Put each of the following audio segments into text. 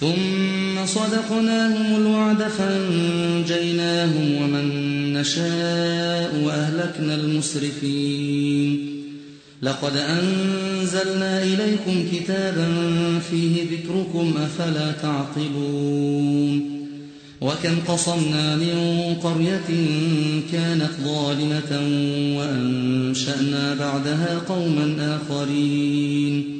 ثم صدقناهم الوعد فأنجيناهم ومن نشاء وأهلكنا المسرفين. لقد أنزلنا إليكم كتابا فيه ذكركم أفلا تعقلون. وكم قصمنا من قرية كانت ظالمة وأنشأنا بعدها قوما آخرين.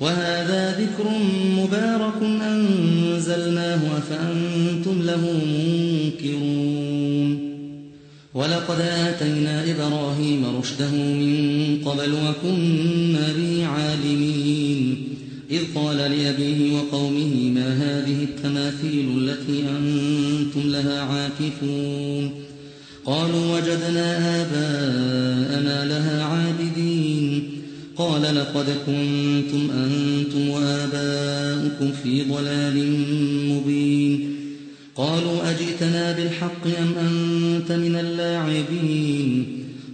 وهذا ذكر مبارك أنزلناه أفأنتم له منكرون. ولقد آتينا إبراهيم رشده من قبل وكنا به عالمين إذ قال لأبيه وقومه ما هذه التماثيل التي أنتم لها عاكفون؟ قالوا وجدنا آباءنا لها عابدين قال لقد كنتم أنتم وآباؤكم في ضلال مبين. قالوا أجئتنا بالحق أم أنت من اللاعبين؟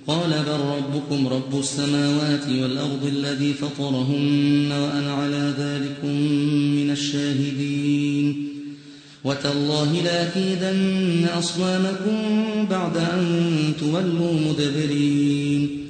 قال بل ربكم رب السماوات والأرض الذي فطرهن وأنا على ذلكم من الشاهدين. وتالله لاكيدن أصنامكم بعد أن تولوا مدبرين.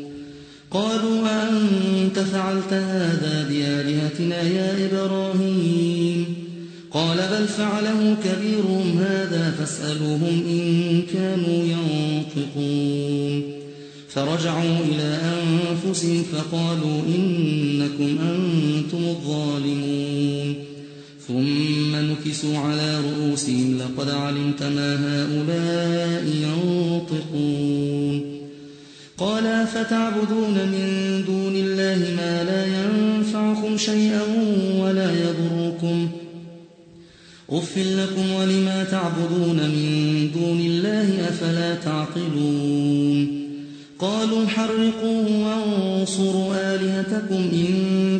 قالوا أنت فعلت هذا بآلهتنا يا إبراهيم. قال بل فعله كبيرهم هذا فاسألوهم إن كانوا ينطقون. فرجعوا إلى أنفسهم فقالوا إنكم أنتم الظالمون. ثم نكسوا على رؤوسهم لقد علمت ما هؤلاء ينطقون. قال فتعبدون من دون الله بكم شيئا ولا يضركم أف لكم ولما تعبدون من دون الله أفلا تعقلون قالوا حرقوه وانصروا آلهتكم إن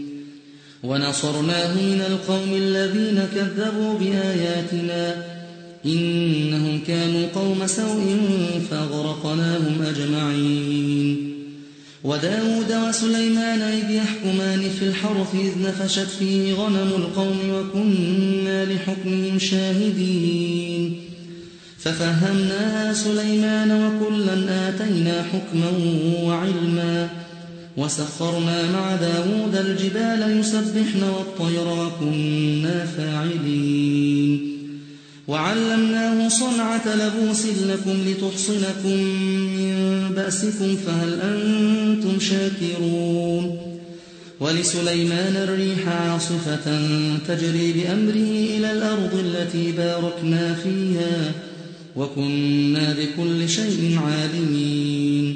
ونصرناه من القوم الذين كذبوا بآياتنا إنهم كانوا قوم سوء فاغرقناهم أجمعين. وداود وسليمان إذ يحكمان في الحرث إذ نفشت فيه غنم القوم وكنا لحكمهم شاهدين. ففهمناها سليمان وكلا آتينا حكما وعلما وسخرنا مع داود الجبال يسبحن والطير وكنا فاعلين. وعلمناه صنعة لبوس لكم لتحصنكم من بأسكم فهل أنتم شاكرون؟ ولسليمان الريح عاصفة تجري بأمره إلى الأرض التي باركنا فيها وكنا بكل شيء عالمين.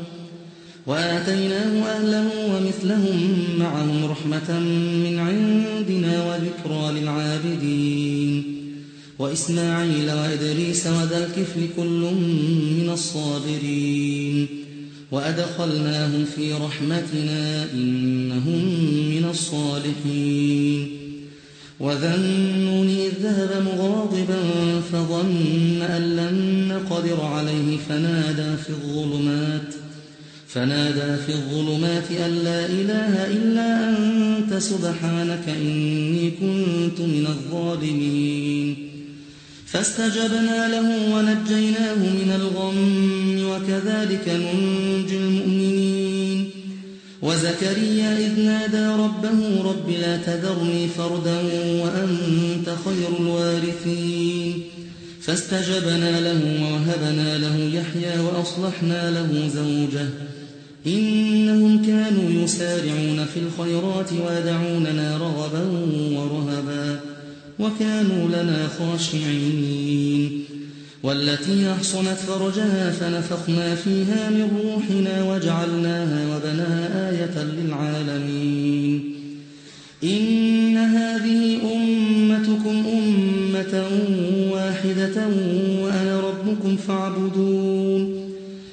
وآتيناه أهله ومثلهم معهم رحمة من عندنا وذكرى للعابدين. وإسماعيل وإدريس وذا الكفل كل من الصابرين. وأدخلناهم في رحمتنا إنهم من الصالحين. وذا النون إذ ذهب مغاضبا فظن أن لن نقدر عليه فنادى في الظلمات فنادى في الظلمات أن لا إله إلا أنت سبحانك إني كنت من الظالمين. فاستجبنا له ونجيناه من الغم وكذلك ننجي المؤمنين. وزكريا إذ نادى ربه رب لا تذرني فردا وأنت خير الوارثين. فاستجبنا له ووهبنا له يحيى وأصلحنا له زوجه. إنهم كانوا يسارعون في الخيرات ويدعوننا رغبا ورهبا وكانوا لنا خاشعين والتي أحصنت فرجها فنفخنا فيها من روحنا وجعلناها وبناها آية للعالمين إن هذه أمتكم أمة واحدة وأنا ربكم فاعبدون